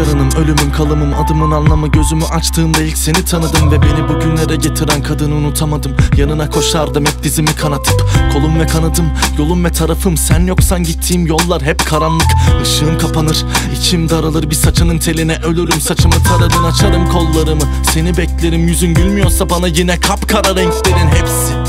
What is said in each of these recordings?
ölümüm kalımım adımın anlamı Gözümü açtığımda ilk seni tanıdım Ve beni bugünlere getiren kadını unutamadım. Yanına koşardım hep dizimi kanatıp Kolum ve kanadım, yolum ve tarafım Sen yoksan gittiğim yollar hep karanlık. Işığım kapanır, içim daralır Bir saçının teline ölürüm. Saçımı taradın açarım kollarımı. Seni beklerim yüzün gülmüyorsa bana yine kapkara renklerin hepsi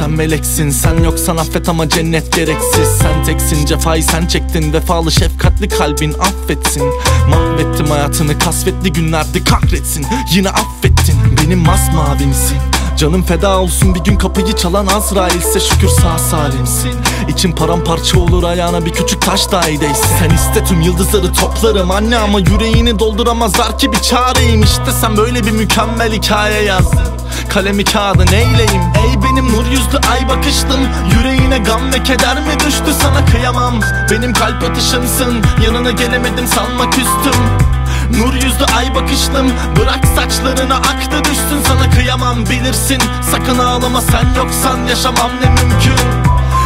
sen meleksin sen yoksan affet ama cennet gereksiz. Sen teksin cefayı sen çektin Vefalı şefkatli kalbin affetsin. Mahvettim hayatını kasvetli günlerdi kahretsin. Yine affettin benim masmavimsin Canım feda olsun bir gün kapıyı çalan Azrail'se şükür sağ salimsin. İçim paramparça olur ayağına bir küçük taş dahi değsin. Sen iste tüm yıldızları toplarım anne ama yüreğini dolduramazlar ki bir çareyim. İşte sen böyle bir mükemmel hikaye yazdın Kalemi kağıdı neyleyim? Ey benim nur yüzlü ay bakışlım Yüreğine gam ve keder mi düştü? Sana kıyamam. Benim kalp atışımsın. Yanına gelemedim sanma küstüm. Nur yüzlü ay bakışlım Bırak saçlarına aktı düşsün. Sana kıyamam Bilirsin. Sakın ağlama sen yoksan yaşamam ne mümkün.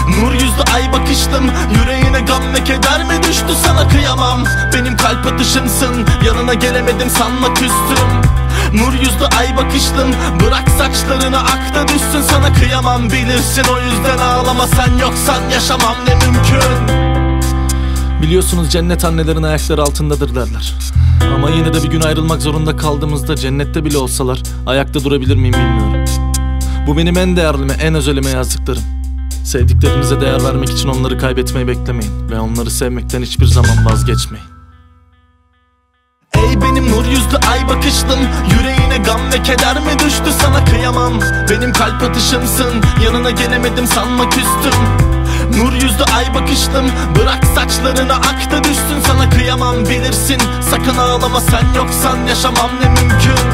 Nur yüzlü ay bakışlım Yüreğine gam ve keder mi düştü? Sana kıyamam. Benim kalp atışımsın. Yanına gelemedim sanma küstüm Nur yüzlü ay bakışlım Bırak saçlarına akta düşsün. Sana kıyamam Bilirsin. O yüzden ağlama sen yoksan yaşamam ne mümkün. Biliyorsunuz cennet annelerin ayakları altındadır derler. Ama yine de bir gün ayrılmak zorunda kaldığımızda cennette bile olsalar Ayakta durabilir miyim bilmiyorum. Bu benim en değerlime en özelime yazdıklarım. Sevdiklerinize değer vermek için onları kaybetmeyi beklemeyin Ve onları sevmekten hiçbir zaman vazgeçmeyin Ey benim nur yüzlü ay bakışlım Yüreğine gam ve keder mi düştü? Sana kıyamam. Benim kalp atışımsın. Yanına gelemedim sanma küstüm. Nur yüzlü ay bakışlım. Bırak saçlarına akta düşsün. Sana kıyamam Bilirsin. Sakın ağlama sen yoksan yaşamam ne mümkün.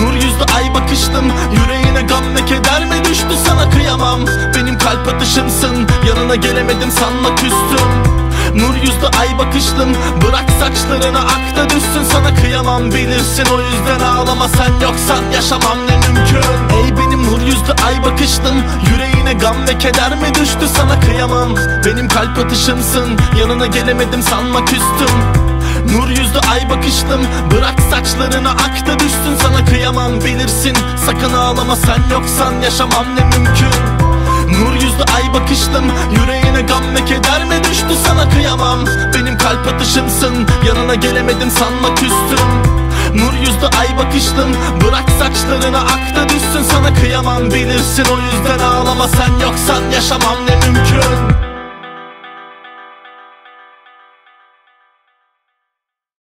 Nur yüzlü ay bakışlım. Yüreğine gam ve keder mi düştü? Sana kıyamam. Benim kalp atışımsın. Yanına gelemedim sanma küstüm Nur yüzlü ay bakışlım Bırak saçlarına akta düşsün sana kıyamam Bilirsin. O yüzden ağlama sen yoksan yaşamam ne mümkün? Ey benim nur yüzlü ay bakışlım Yüreğine gam ve keder mi düştü? Sana kıyamam Benim kalp atışımsın Yanına gelemedim sanma küstüm. Nur yüzlü ay bakışlım Bırak saçlarına akta düşsün sana kıyamam Bilirsin. Sakın ağlama sen yoksan yaşamam ne mümkün? Nur yüzlü ay bakışlım Yüreğine gam ve keder mi düştü sana? Kıyamam. Benim kalp atışımsın. Yanına gelemedim sanma küstüm. Nur yüzlü ay bakışlım Bırak saçlarına akta düşsün sana. Kıyamam Bilirsin o yüzden ağlama. Sen yoksan yaşamam ne mümkün